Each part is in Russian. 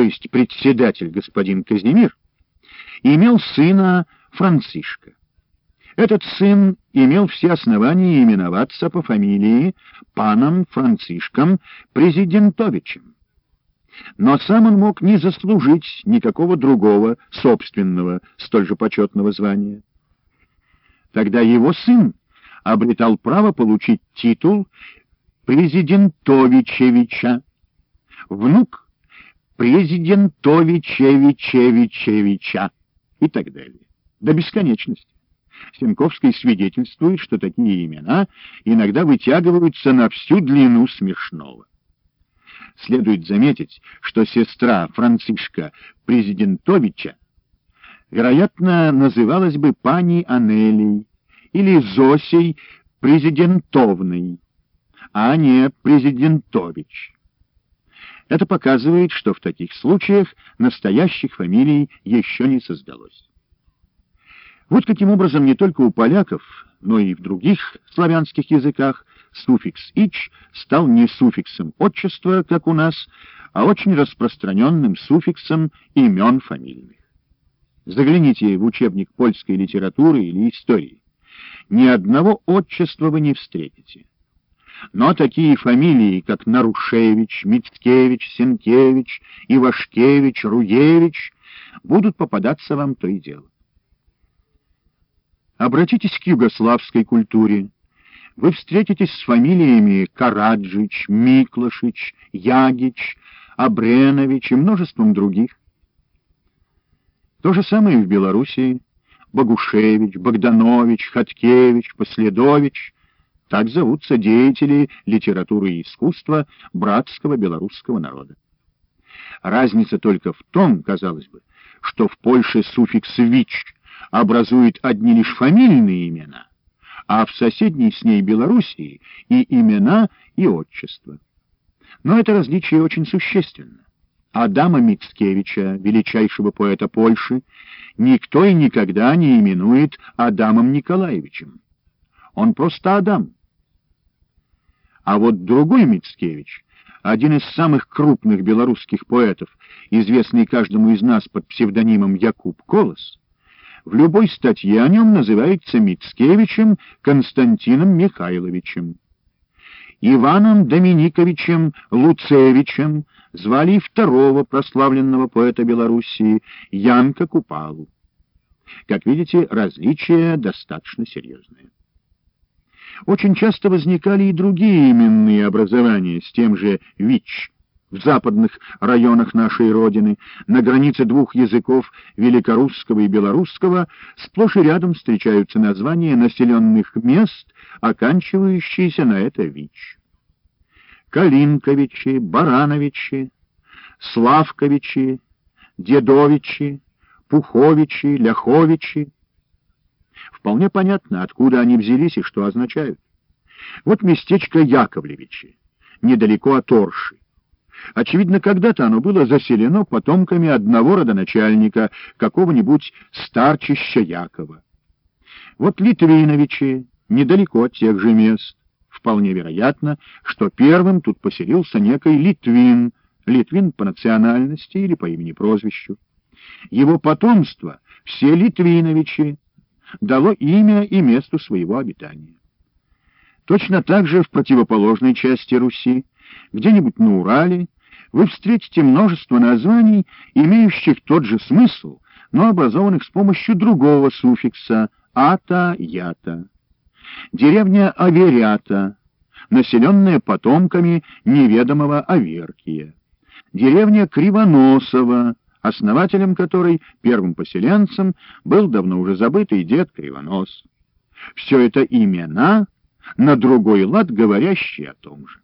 то есть председатель господин Казимир, имел сына Францишка. Этот сын имел все основания именоваться по фамилии паном Францишком Президентовичем. Но сам он мог не заслужить никакого другого собственного столь же почетного звания. Тогда его сын обретал право получить титул Президентовичевича, внук Президентовичевичевичевича и так далее, до бесконечности. Сенковский свидетельствует, что такие имена иногда вытягиваются на всю длину смешного. Следует заметить, что сестра Францишка Президентовича, вероятно, называлась бы пани Анелей или Зосей Президентовной, а не Президентович. Это показывает, что в таких случаях настоящих фамилий еще не создалось. Вот каким образом не только у поляков, но и в других славянских языках суффикс «ич» стал не суффиксом отчества, как у нас, а очень распространенным суффиксом имен фамильных. Загляните в учебник польской литературы или истории. Ни одного отчества вы не встретите. Но такие фамилии, как Нарушевич, Мицкевич, Сенкевич, Ивашкевич, Руевич, будут попадаться вам то и дело. Обратитесь к югославской культуре. Вы встретитесь с фамилиями Караджич, Миклашич, Ягич, Абренович и множеством других. То же самое и в Белоруссии. Богушевич, Богданович, Хаткевич, Последович — так зовутся деятели литературы и искусства братского белорусского народа. Разница только в том, казалось бы, что в Польше суффикс «вич» образует одни лишь фамильные имена, а в соседней с ней Белоруссии и имена, и отчества. Но это различие очень существенно. Адама Мицкевича, величайшего поэта Польши, никто и никогда не именует Адамом Николаевичем. Он просто Адам. А вот другой Мицкевич, один из самых крупных белорусских поэтов, известный каждому из нас под псевдонимом Якуб Колос, в любой статье о нем называется Мицкевичем Константином Михайловичем. Иваном Доминиковичем Луцевичем звали второго прославленного поэта Белоруссии Янка Купалу. Как видите, различия достаточно серьезные. Очень часто возникали и другие именные образования с тем же «ВИЧ», в западных районах нашей Родины, на границе двух языков, великорусского и белорусского, сплошь и рядом встречаются названия населенных мест, оканчивающиеся на это ВИЧ. Калинковичи, Барановичи, Славковичи, Дедовичи, Пуховичи, Ляховичи. Вполне понятно, откуда они взялись и что означают. Вот местечко Яковлевичи, недалеко от Орши. Очевидно, когда-то оно было заселено потомками одного родоначальника, какого-нибудь старчища Якова. Вот Литвиновичи, недалеко от тех же мест. Вполне вероятно, что первым тут поселился некий Литвин, Литвин по национальности или по имени-прозвищу. Его потомство, все Литвиновичи, дало имя и месту своего обитания. Точно так же в противоположной части Руси где-нибудь на Урале, вы встретите множество названий, имеющих тот же смысл, но образованных с помощью другого суффикса «ата-ята». Деревня Аверята, населенная потомками неведомого Аверкия. Деревня Кривоносова, основателем которой, первым поселенцем, был давно уже забытый дед Кривонос. Все это имена, на другой лад говорящие о том же.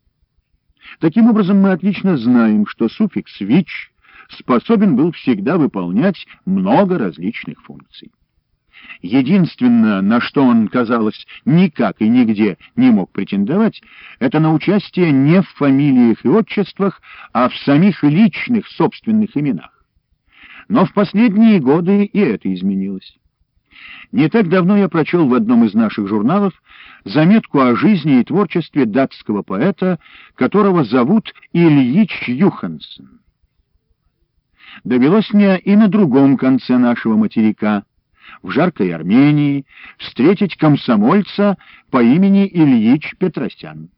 Таким образом, мы отлично знаем, что суффикс «вич» способен был всегда выполнять много различных функций. Единственное, на что он, казалось, никак и нигде не мог претендовать, это на участие не в фамилиях и отчествах, а в самих личных собственных именах. Но в последние годы и это изменилось. Не так давно я прочел в одном из наших журналов заметку о жизни и творчестве датского поэта, которого зовут Ильич Юхансон. довелось мне и на другом конце нашего материка, в жаркой Армении, встретить комсомольца по имени Ильич Петросян.